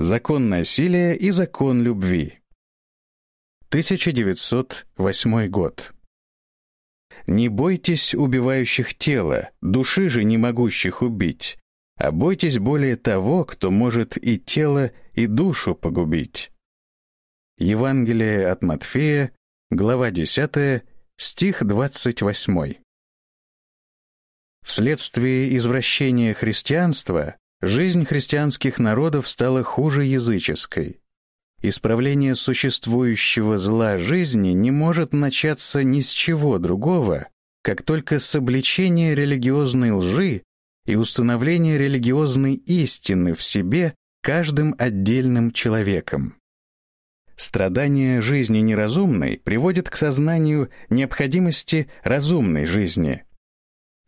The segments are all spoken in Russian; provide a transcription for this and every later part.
Закон насилия и закон любви. 1908 год. Не бойтесь убивающих тела, души же не могущих убить, а бойтесь более того, кто может и тело, и душу погубить. Евангелие от Матфея, глава 10, стих 28. Вследствие извращения христианства жизнь христианских народов стала хуже языческой. Исправление существующего зла жизни не может начаться ни с чего другого, как только с обличения религиозной лжи и установления религиозной истины в себе каждым отдельным человеком. Страдание жизни неразумной приводит к сознанию необходимости разумной жизни.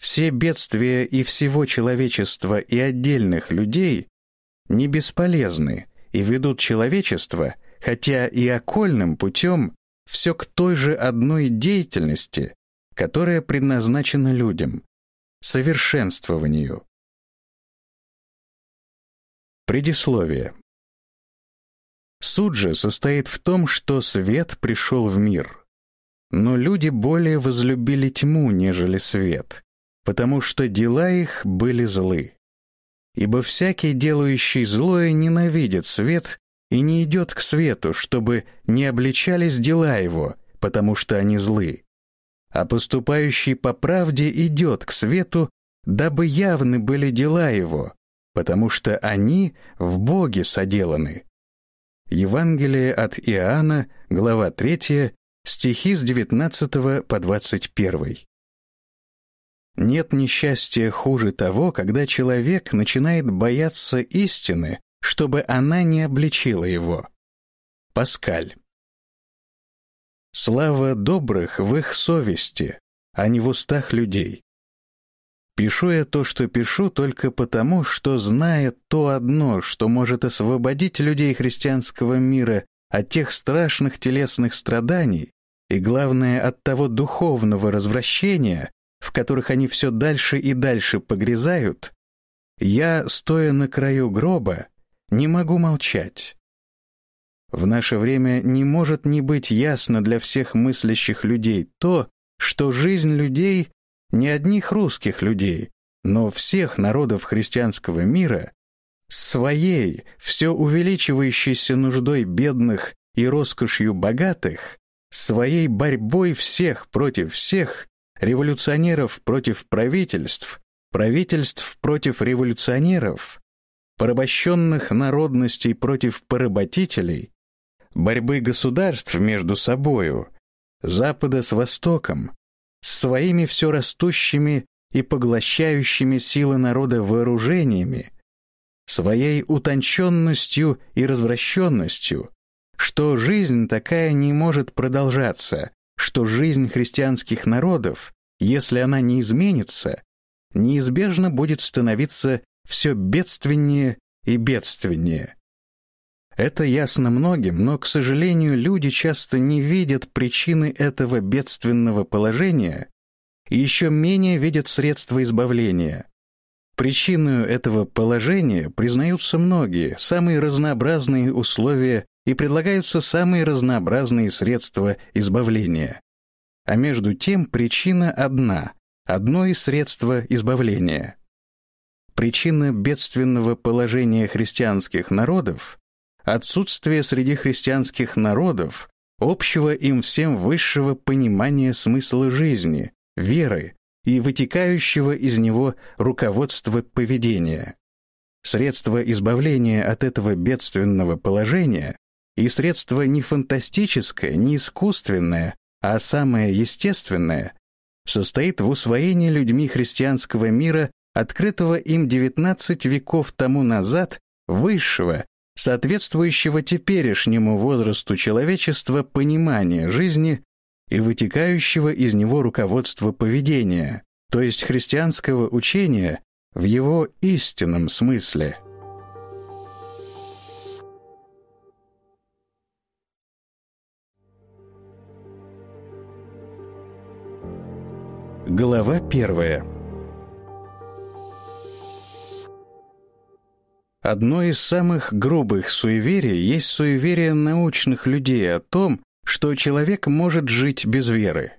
Все бедствия и всего человечества и отдельных людей не бесполезны, и ведут человечество, хотя и окольным путем, все к той же одной деятельности, которая предназначена людям — совершенствованию. Предисловие. Суть же состоит в том, что свет пришел в мир. Но люди более возлюбили тьму, нежели свет, потому что дела их были злы. Ибо всякий, делающий злое, ненавидит свет и не идет к свету, чтобы не обличались дела его, потому что они злы. А поступающий по правде идет к свету, дабы явны были дела его, потому что они в Боге соделаны. Евангелие от Иоанна, глава 3, стихи с 19 по 21. Нет несчастья хуже того, когда человек начинает бояться истины, чтобы она не обличила его. Паскаль. Слава добрых в их совести, а не в устах людей. Пишу я то, что пишу, только потому, что, зная то одно, что может освободить людей христианского мира от тех страшных телесных страданий, и, главное, от того духовного развращения, в которых они все дальше и дальше погрязают, я, стоя на краю гроба, не могу молчать. В наше время не может не быть ясно для всех мыслящих людей то, что жизнь людей, не одних русских людей, но всех народов христианского мира, своей, все увеличивающейся нуждой бедных и роскошью богатых, своей борьбой всех против всех, революционеров против правительств, правительств против революционеров, порабощенных народностей против поработителей, борьбы государств между собою, Запада с Востоком, с своими все растущими и поглощающими силы народа вооружениями, своей утонченностью и развращенностью, что жизнь такая не может продолжаться, что жизнь христианских народов, если она не изменится, неизбежно будет становиться все бедственнее и бедственнее. Это ясно многим, но, к сожалению, люди часто не видят причины этого бедственного положения и еще менее видят средства избавления. Причиной этого положения признаются многие, самые разнообразные условия и предлагаются самые разнообразные средства избавления. А между тем причина одна, одно из средства избавления. Причина бедственного положения христианских народов — отсутствие среди христианских народов общего им всем высшего понимания смысла жизни, веры и вытекающего из него руководства поведения. Средство избавления от этого бедственного положения и средство не фантастическое, не искусственное, а самое естественное, состоит в усвоении людьми христианского мира, открытого им 19 веков тому назад, высшего, соответствующего теперешнему возрасту человечества понимания жизни и вытекающего из него руководства поведения, то есть христианского учения в его истинном смысле. Глава первая Одно из самых грубых суеверий есть суеверие научных людей о том, что человек может жить без веры.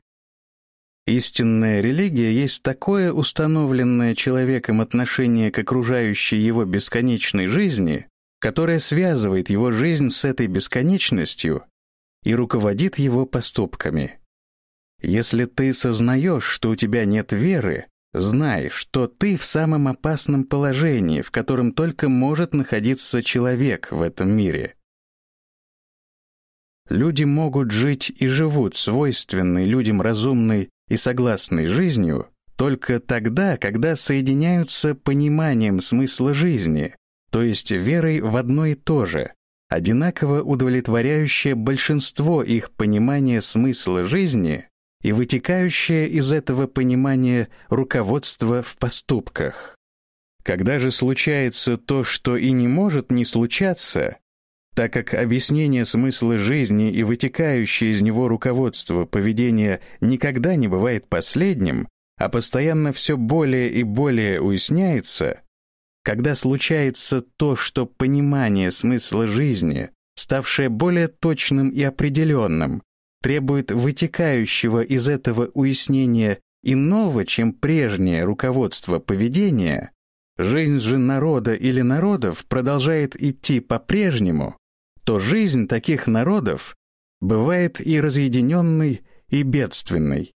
Истинная религия есть такое установленное человеком отношение к окружающей его бесконечной жизни, которое связывает его жизнь с этой бесконечностью и руководит его поступками. Если ты сознаешь, что у тебя нет веры, знай, что ты в самом опасном положении, в котором только может находиться человек в этом мире. Люди могут жить и живут свойственной людям разумной и согласной жизнью только тогда, когда соединяются пониманием смысла жизни, то есть верой в одно и то же, одинаково удовлетворяющее большинство их понимания смысла жизни и вытекающее из этого понимания руководство в поступках. Когда же случается то, что и не может не случаться, так как объяснение смысла жизни и вытекающее из него руководство поведения никогда не бывает последним, а постоянно все более и более уясняется, когда случается то, что понимание смысла жизни, ставшее более точным и определенным, требует вытекающего из этого уяснения иного, чем прежнее руководство поведения, жизнь же народа или народов продолжает идти по-прежнему, то жизнь таких народов бывает и разъединенной, и бедственной.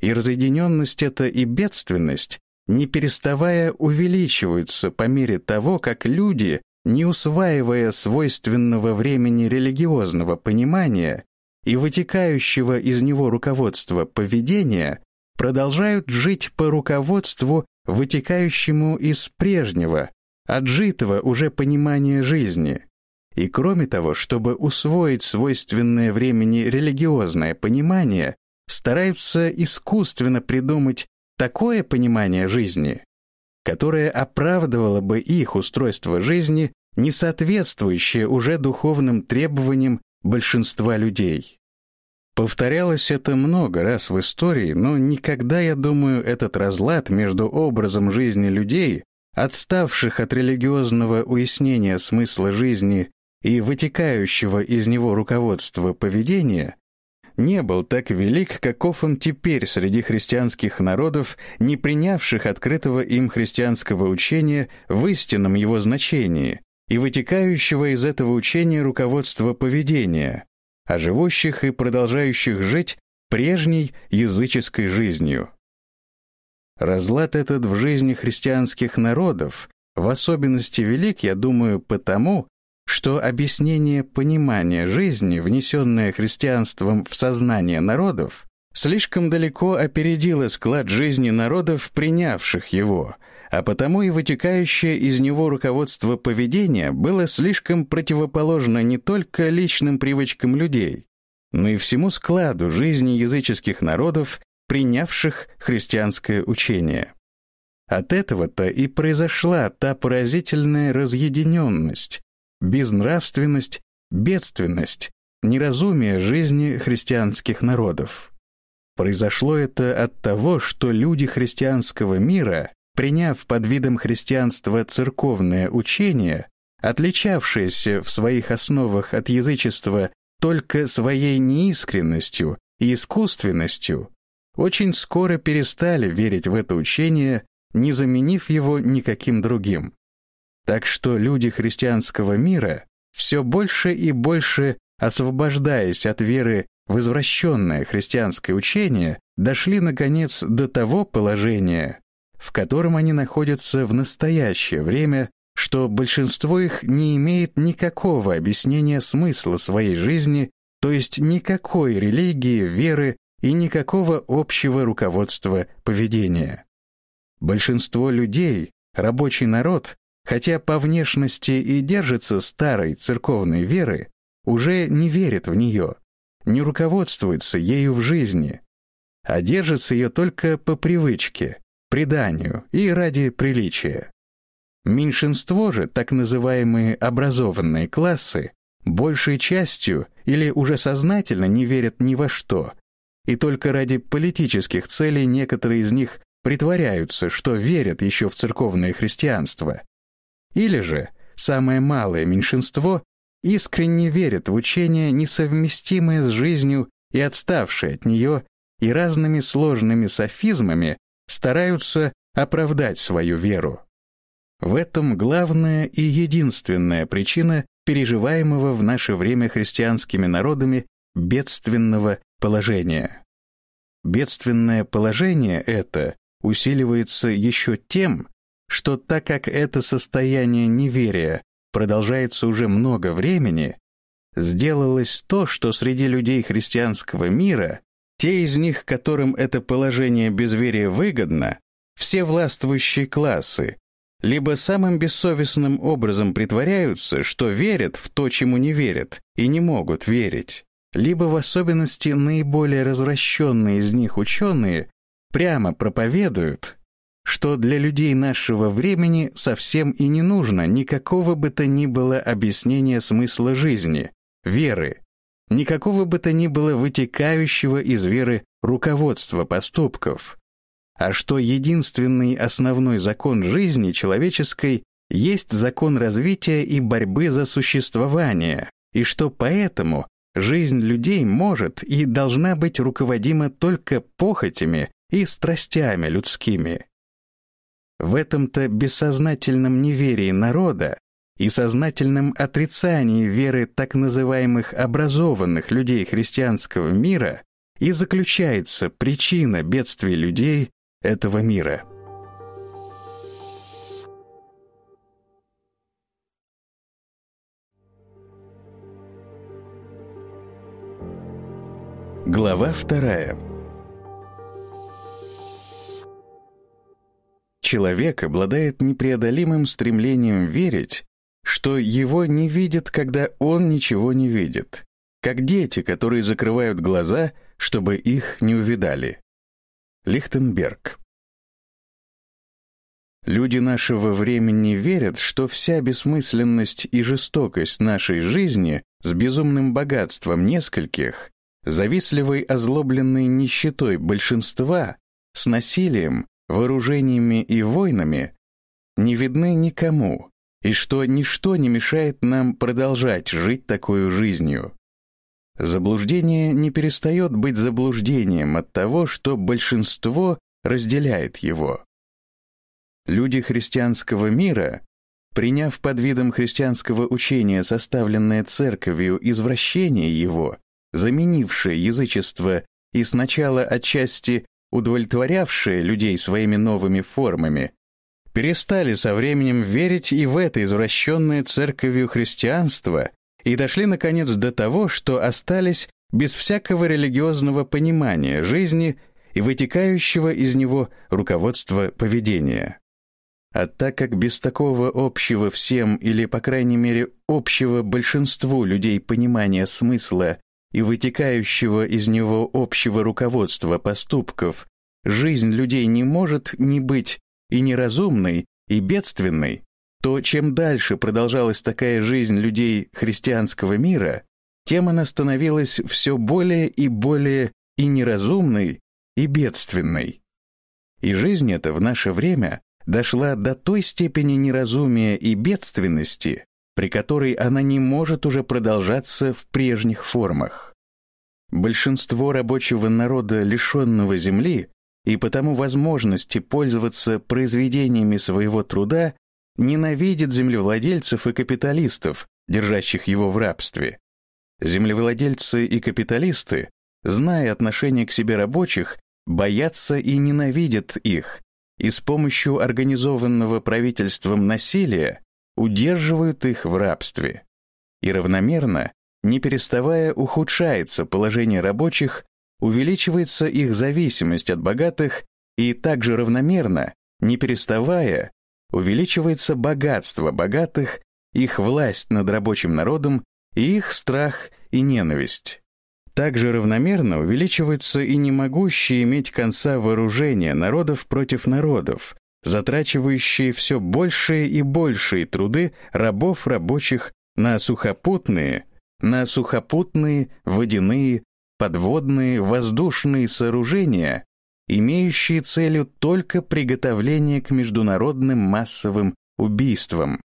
И разъединенность эта и бедственность, не переставая, увеличиваются по мере того, как люди, не усваивая свойственного времени религиозного понимания и вытекающего из него руководства поведения, продолжают жить по руководству, вытекающему из прежнего, отжитого уже понимания жизни – и кроме того, чтобы усвоить свойственное времени религиозное понимание, стараются искусственно придумать такое понимание жизни, которое оправдывало бы их устройство жизни, не соответствующее уже духовным требованиям большинства людей. Повторялось это много раз в истории, но никогда, я думаю, этот разлад между образом жизни людей, отставших от религиозного уяснения смысла жизни и вытекающего из него руководства поведения не был так велик, каков он теперь среди христианских народов, не принявших открытого им христианского учения в истинном его значении и вытекающего из этого учения руководства поведения, а живущих и продолжающих жить прежней языческой жизнью. Разлад этот в жизни христианских народов в особенности велик, я думаю, потому, что объяснение понимания жизни, внесенное христианством в сознание народов, слишком далеко опередило склад жизни народов, принявших его, а потому и вытекающее из него руководство поведения было слишком противоположно не только личным привычкам людей, но и всему складу жизни языческих народов, принявших христианское учение. От этого-то и произошла та поразительная разъединенность, безнравственность, бедственность, неразумие жизни христианских народов. Произошло это от того, что люди христианского мира, приняв под видом христианства церковное учение, отличавшееся в своих основах от язычества только своей неискренностью и искусственностью, очень скоро перестали верить в это учение, не заменив его никаким другим. Так что люди христианского мира все больше и больше, освобождаясь от веры в извращенное христианское учение, дошли, наконец, до того положения, в котором они находятся в настоящее время, что большинство их не имеет никакого объяснения смысла своей жизни, то есть никакой религии, веры и никакого общего руководства поведения. Большинство людей, рабочий народ, хотя по внешности и держится старой церковной веры, уже не верит в нее, не руководствуется ею в жизни, а держится ее только по привычке, преданию и ради приличия. Меньшинство же, так называемые образованные классы, большей частью или уже сознательно не верят ни во что, и только ради политических целей некоторые из них притворяются, что верят еще в церковное христианство, или же самое малое меньшинство, искренне верят в учения, несовместимые с жизнью и отставшие от нее, и разными сложными софизмами стараются оправдать свою веру. В этом главная и единственная причина переживаемого в наше время христианскими народами бедственного положения. Бедственное положение это усиливается еще тем, что так как это состояние неверия продолжается уже много времени, сделалось то, что среди людей христианского мира, те из них, которым это положение безверия выгодно, все властвующие классы, либо самым бессовестным образом притворяются, что верят в то, чему не верят, и не могут верить, либо в особенности наиболее развращенные из них ученые прямо проповедуют, что для людей нашего времени совсем и не нужно никакого бы то ни было объяснения смысла жизни, веры, никакого бы то ни было вытекающего из веры руководства поступков, а что единственный основной закон жизни человеческой есть закон развития и борьбы за существование, и что поэтому жизнь людей может и должна быть руководима только похотями и страстями людскими. В этом-то бессознательном неверии народа и сознательном отрицании веры так называемых образованных людей христианского мира и заключается причина бедствий людей этого мира. Глава вторая Человек обладает непреодолимым стремлением верить, что его не видят, когда он ничего не видит, как дети, которые закрывают глаза, чтобы их не увидали. Лихтенберг. Люди нашего времени верят, что вся бессмысленность и жестокость нашей жизни с безумным богатством нескольких, завистливой озлобленной нищетой большинства, с насилием, вооружениями и войнами не видны никому, и что ничто не мешает нам продолжать жить такой жизнью. Заблуждение не перестает быть заблуждением от того, что большинство разделяет его. Люди христианского мира, приняв под видом христианского учения составленное церковью извращение его, заменившее язычество и сначала отчасти удовлетворявшие людей своими новыми формами, перестали со временем верить и в это извращенное церковью христианство и дошли, наконец, до того, что остались без всякого религиозного понимания жизни и вытекающего из него руководства поведения. А так как без такого общего всем или, по крайней мере, общего большинству людей понимания смысла и вытекающего из него общего руководства поступков, жизнь людей не может не быть и неразумной, и бедственной, то чем дальше продолжалась такая жизнь людей христианского мира, тем она становилась все более и более и неразумной, и бедственной. И жизнь эта в наше время дошла до той степени неразумия и бедственности, при которой она не может уже продолжаться в прежних формах. Большинство рабочего народа, лишенного земли, и потому возможности пользоваться произведениями своего труда, ненавидит землевладельцев и капиталистов, держащих его в рабстве. Землевладельцы и капиталисты, зная отношение к себе рабочих, боятся и ненавидят их, и с помощью организованного правительством насилия удерживают их в рабстве. И равномерно, не переставая, ухудшается положение рабочих, увеличивается их зависимость от богатых и также равномерно, не переставая, увеличивается богатство богатых, их власть над рабочим народом и их страх и ненависть. Также равномерно увеличивается и не могущие иметь конца вооружения народов против народов, затрачивающие все большие и большие труды рабов рабочих на сухопутные, на сухопутные, водяные, подводные, воздушные сооружения, имеющие целью только приготовление к международным массовым убийствам.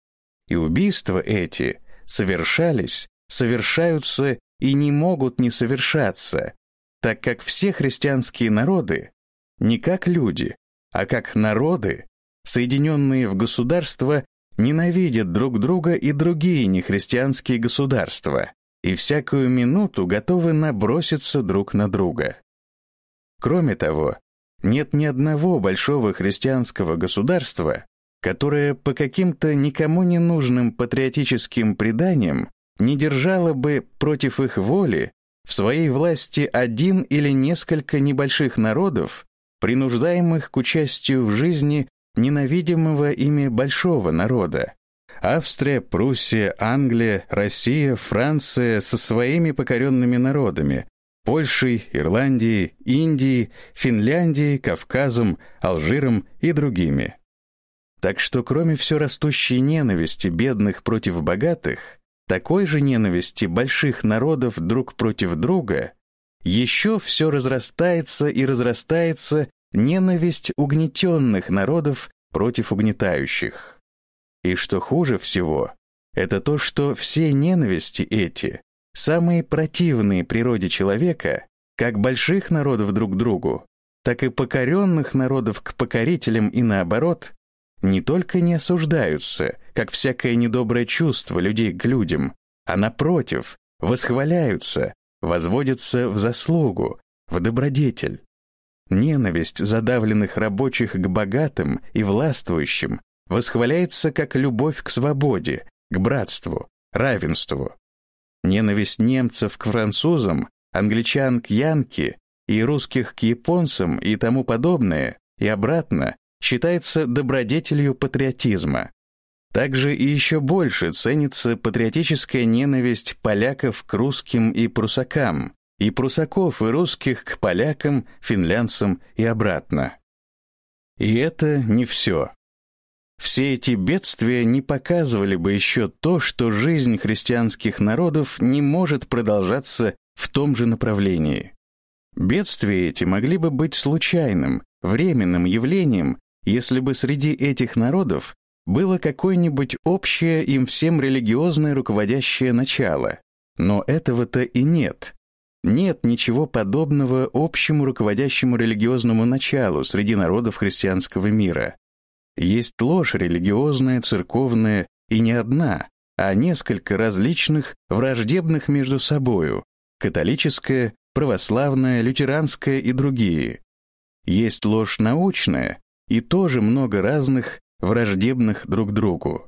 И убийства эти совершались, совершаются и не могут не совершаться, так как все христианские народы не как люди, а как народы, соединенные в государство, ненавидят друг друга и другие нехристианские государства, и всякую минуту готовы наброситься друг на друга. Кроме того, нет ни одного большого христианского государства, которое по каким-то никому не нужным патриотическим преданиям не держало бы против их воли в своей власти один или несколько небольших народов, принуждаемых к участию в жизни ненавидимого ими большого народа. Австрия, Пруссия, Англия, Россия, Франция со своими покоренными народами, Польшей, Ирландией, Индией, Финляндией, Кавказом, Алжиром и другими. Так что кроме все растущей ненависти бедных против богатых, такой же ненависти больших народов друг против друга, еще все разрастается и разрастается ненависть угнетенных народов против угнетающих. И что хуже всего, это то, что все ненависти эти самые противные природе человека, как больших народов друг к другу, так и покоренных народов к покорителям и наоборот, не только не осуждаются, как всякое недоброе чувство людей к людям, а напротив, восхваляются, возводятся в заслугу, в добродетель. Ненависть задавленных рабочих к богатым и властвующим восхваляется как любовь к свободе, к братству, равенству. Ненависть немцев к французам, англичан к янке и русских к японцам и тому подобное, и обратно, считается добродетелью патриотизма. Также и еще больше ценится патриотическая ненависть поляков к русским и прусакам, и прусаков и русских к полякам, финлянцам и обратно. И это не все. Все эти бедствия не показывали бы еще то, что жизнь христианских народов не может продолжаться в том же направлении. Бедствия эти могли бы быть случайным, временным явлением, если бы среди этих народов было какое-нибудь общее им всем религиозное руководящее начало. Но этого-то и нет. Нет ничего подобного общему руководящему религиозному началу среди народов христианского мира. Есть ложь религиозная, церковная, и не одна, а несколько различных, враждебных между собою, католическая, православная, лютеранская и другие. Есть ложь научная, и тоже много разных, враждебных друг другу.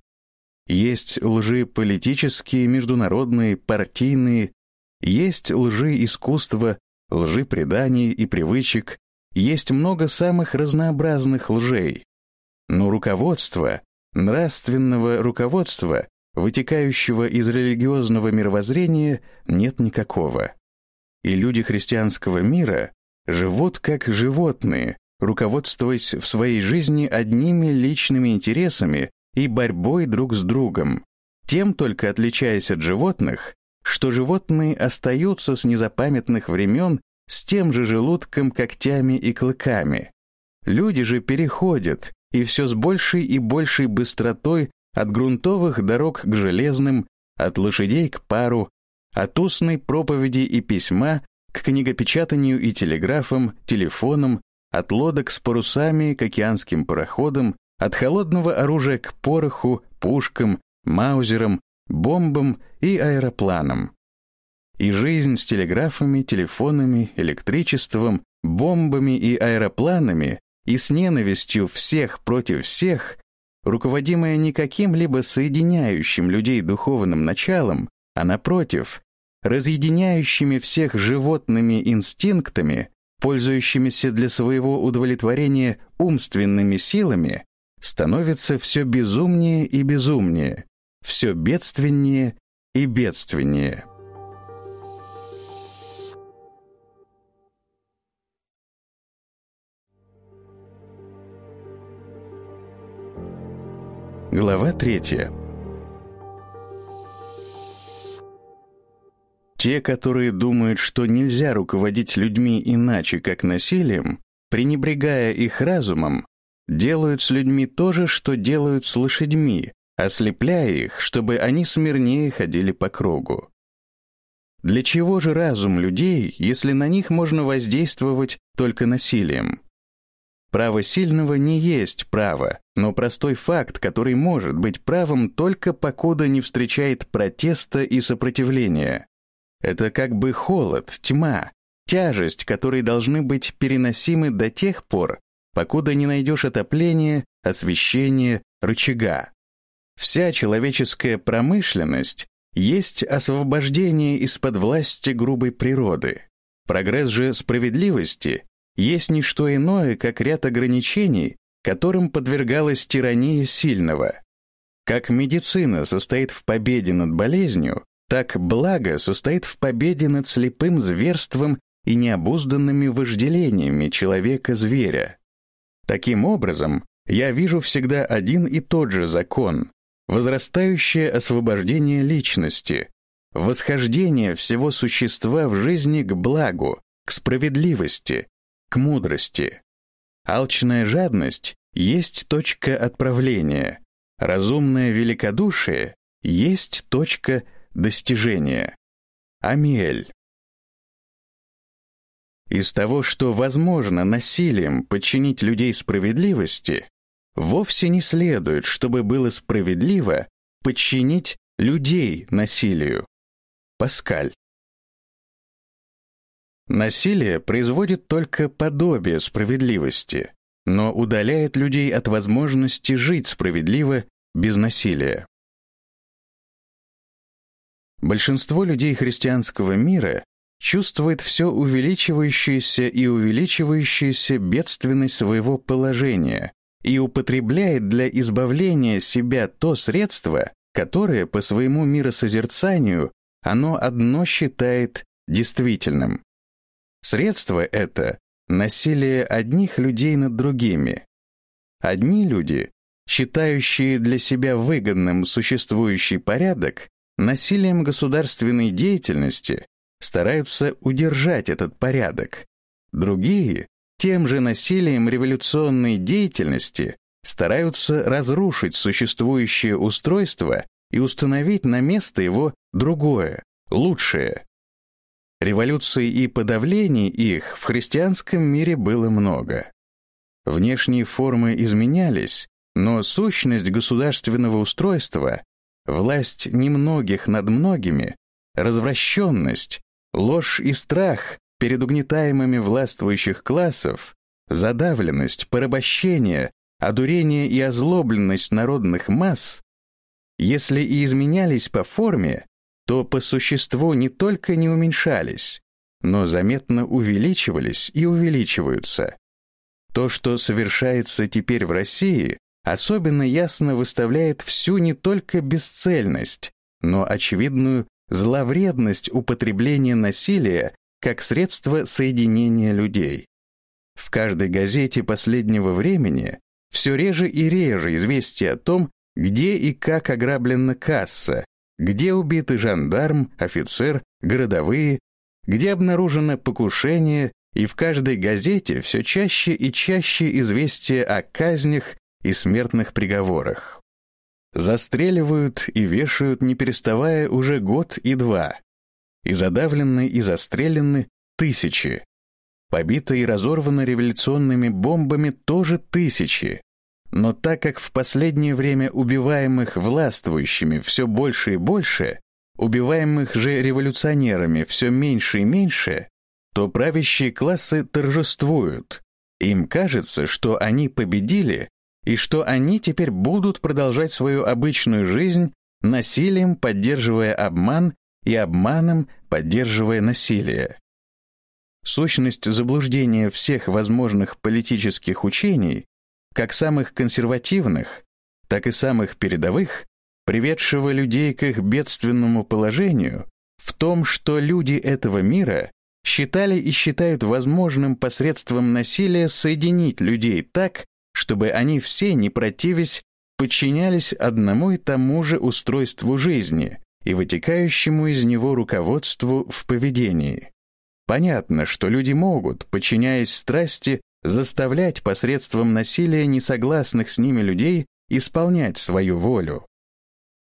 Есть лжи политические, международные, партийные, есть лжи искусства, лжи преданий и привычек, есть много самых разнообразных лжей, но руководство, нравственного руководства, вытекающего из религиозного мировоззрения, нет никакого. И люди христианского мира живут как животные, руководствуясь в своей жизни одними личными интересами и борьбой друг с другом, тем только отличаясь от животных, что животные остаются с незапамятных времен с тем же желудком, когтями и клыками. Люди же переходят и все с большей и большей быстротой от грунтовых дорог к железным, от лошадей к пару, от устной проповеди и письма к книгопечатанию и телеграфам, телефонам, от лодок с парусами к океанским пароходам, от холодного оружия к пороху, пушкам, маузерам, бомбам и аэропланам. И жизнь с телеграфами, телефонами, электричеством, бомбами и аэропланами и с ненавистью всех против всех, руководимая не каким-либо соединяющим людей духовным началом, а напротив, разъединяющими всех животными инстинктами, пользующимися для своего удовлетворения умственными силами, становится все безумнее и безумнее, все бедственнее и бедственнее. Глава третья. Те, которые думают, что нельзя руководить людьми иначе, как насилием, пренебрегая их разумом, делают с людьми то же, что делают с лошадьми, ослепляя их, чтобы они смирнее ходили по кругу. Для чего же разум людей, если на них можно воздействовать только насилием? Право сильного не есть право, но простой факт, который может быть правом только покуда не встречает протеста и сопротивления. Это как бы холод, тьма, тяжесть, которые должны быть переносимы до тех пор, покуда не найдешь отопления, освещения, рычага. Вся человеческая промышленность есть освобождение из-под власти грубой природы. Прогресс же справедливости есть не что иное, как ряд ограничений, которым подвергалась тирания сильного. Как медицина состоит в победе над болезнью, так благо состоит в победе над слепым зверством и необузданными вожделениями человека-зверя. Таким образом, я вижу всегда один и тот же закон, возрастающее освобождение личности, восхождение всего существа в жизни к благу, к справедливости, к мудрости. Алчная жадность есть точка отправления, разумное великодушие есть точка достижения. Амиэль. Из того, что возможно насилием подчинить людей справедливости, Вовсе не следует, чтобы было справедливо подчинить людей насилию. Паскаль. Насилие производит только подобие справедливости, но удаляет людей от возможности жить справедливо без насилия. Большинство людей христианского мира чувствует все увеличивающуюся и увеличивающуюся бедственность своего положения, и употребляет для избавления себя то средство, которое по своему миросозерцанию оно одно считает действительным. Средство это — насилие одних людей над другими. Одни люди, считающие для себя выгодным существующий порядок, насилием государственной деятельности стараются удержать этот порядок. Другие тем же насилием революционной деятельности стараются разрушить существующее устройство и установить на место его другое, лучшее. Революций и подавлений их в христианском мире было много. Внешние формы изменялись, но сущность государственного устройства, власть немногих над многими, развращенность, ложь и страх перед угнетаемыми властвующих классов, задавленность, порабощение, одурение и озлобленность народных масс, если и изменялись по форме, то по существу не только не уменьшались, но заметно увеличивались и увеличиваются. То, что совершается теперь в России, особенно ясно выставляет всю не только бесцельность, но очевидную зловредность употребления насилия как средство соединения людей. В каждой газете последнего времени все реже и реже известия о том, где и как ограблена касса, где убиты жандарм, офицер, городовые, где обнаружено покушение, и в каждой газете все чаще и чаще известия о казнях и смертных приговорах. Застреливают и вешают, не переставая, уже год и два и задавлены и застрелены тысячи. Побиты и разорваны революционными бомбами тоже тысячи. Но так как в последнее время убиваемых властвующими все больше и больше, убиваемых же революционерами все меньше и меньше, то правящие классы торжествуют. Им кажется, что они победили и что они теперь будут продолжать свою обычную жизнь, насилием поддерживая обман и обманом поддерживая насилие. Сущность заблуждения всех возможных политических учений, как самых консервативных, так и самых передовых, приведшего людей к их бедственному положению, в том, что люди этого мира считали и считают возможным посредством насилия соединить людей так, чтобы они все, не противясь, подчинялись одному и тому же устройству жизни, и вытекающему из него руководству в поведении. Понятно, что люди могут, подчиняясь страсти, заставлять посредством насилия несогласных с ними людей исполнять свою волю.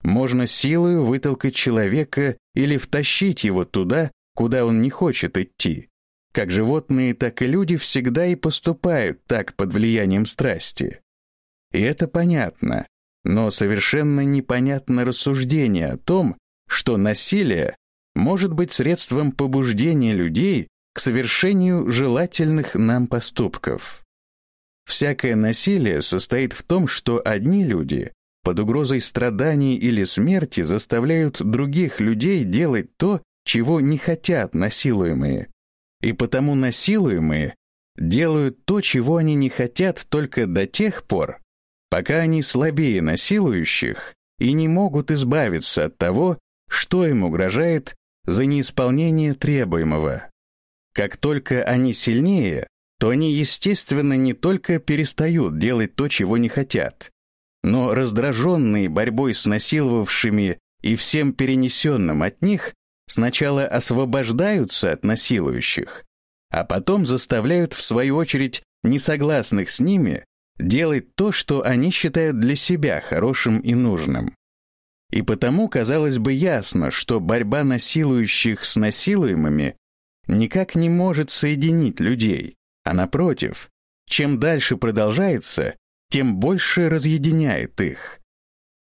можно силою вытолкать человека или втащить его туда, куда он не хочет идти. Как животные, так и люди всегда и поступают так под влиянием страсти. И это понятно, но совершенно непонятно рассуждение о том, что насилие может быть средством побуждения людей к совершению желательных нам поступков. Всякое насилие состоит в том, что одни люди под угрозой страданий или смерти заставляют других людей делать то, чего не хотят насилуемые, и потому насилуемые делают то, чего они не хотят только до тех пор, пока они слабее насилующих и не могут избавиться от того, что им угрожает за неисполнение требуемого. Как только они сильнее, то они, естественно, не только перестают делать то, чего не хотят, но раздраженные борьбой с насиловавшими и всем перенесенным от них, сначала освобождаются от насилующих, а потом заставляют, в свою очередь, несогласных с ними делать то, что они считают для себя хорошим и нужным. И потому, казалось бы, ясно, что борьба насилующих с насилуемыми никак не может соединить людей, а напротив, чем дальше продолжается, тем больше разъединяет их.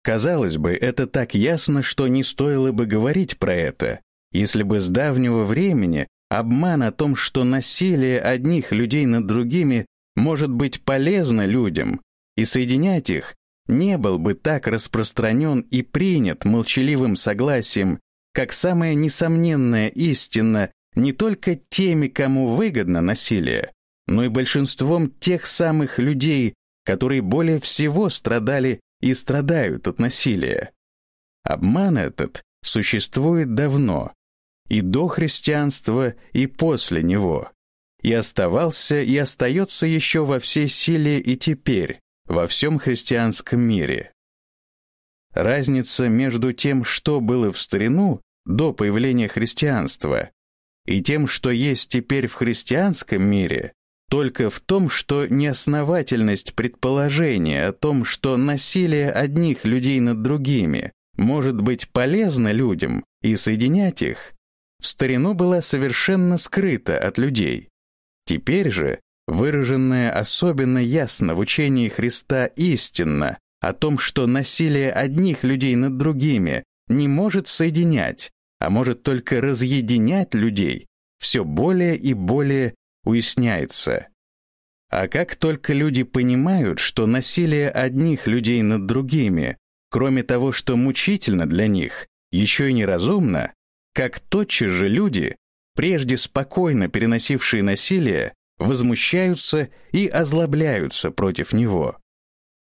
Казалось бы, это так ясно, что не стоило бы говорить про это, если бы с давнего времени обман о том, что насилие одних людей над другими может быть полезно людям, и соединять их, не был бы так распространен и принят молчаливым согласием, как самая несомненная истина не только теми, кому выгодно насилие, но и большинством тех самых людей, которые более всего страдали и страдают от насилия. Обман этот существует давно, и до христианства, и после него, и оставался и остается еще во всей силе и теперь, во всем христианском мире. Разница между тем, что было в старину, до появления христианства, и тем, что есть теперь в христианском мире, только в том, что неосновательность предположения о том, что насилие одних людей над другими может быть полезно людям и соединять их, в старину была совершенно скрыта от людей. Теперь же, выраженная особенно ясно в учении Христа истинно о том, что насилие одних людей над другими не может соединять, а может только разъединять людей, все более и более уясняется. А как только люди понимают, что насилие одних людей над другими, кроме того, что мучительно для них, еще и неразумно, как тотчас же люди, прежде спокойно переносившие насилие, возмущаются и озлобляются против него.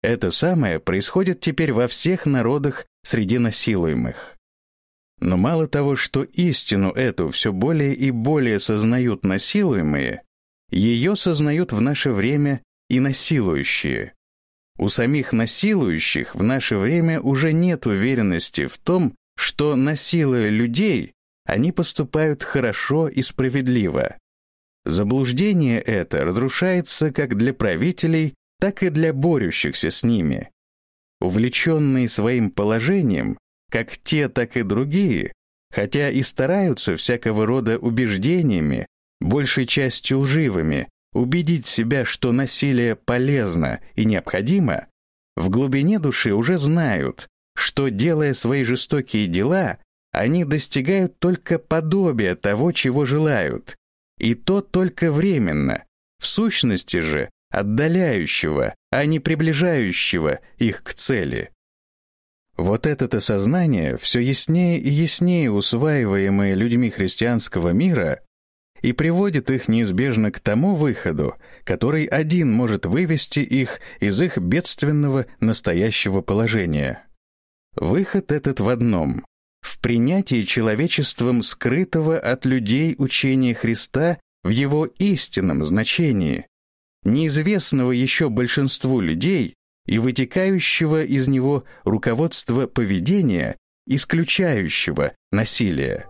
Это самое происходит теперь во всех народах среди насилуемых. Но мало того, что истину эту все более и более сознают насилуемые, ее сознают в наше время и насилующие. У самих насилующих в наше время уже нет уверенности в том, что, насилуя людей, они поступают хорошо и справедливо. Заблуждение это разрушается как для правителей, так и для борющихся с ними. Увлеченные своим положением, как те, так и другие, хотя и стараются всякого рода убеждениями, большей частью лживыми, убедить себя, что насилие полезно и необходимо, в глубине души уже знают, что, делая свои жестокие дела, они достигают только подобия того, чего желают, и то только временно, в сущности же отдаляющего, а не приближающего их к цели. Вот это осознание, все яснее и яснее усваиваемое людьми христианского мира, и приводит их неизбежно к тому выходу, который один может вывести их из их бедственного настоящего положения. Выход этот в одном — в принятии человечеством скрытого от людей учения Христа в его истинном значении, неизвестного еще большинству людей, и вытекающего из него руководства поведения, исключающего насилие.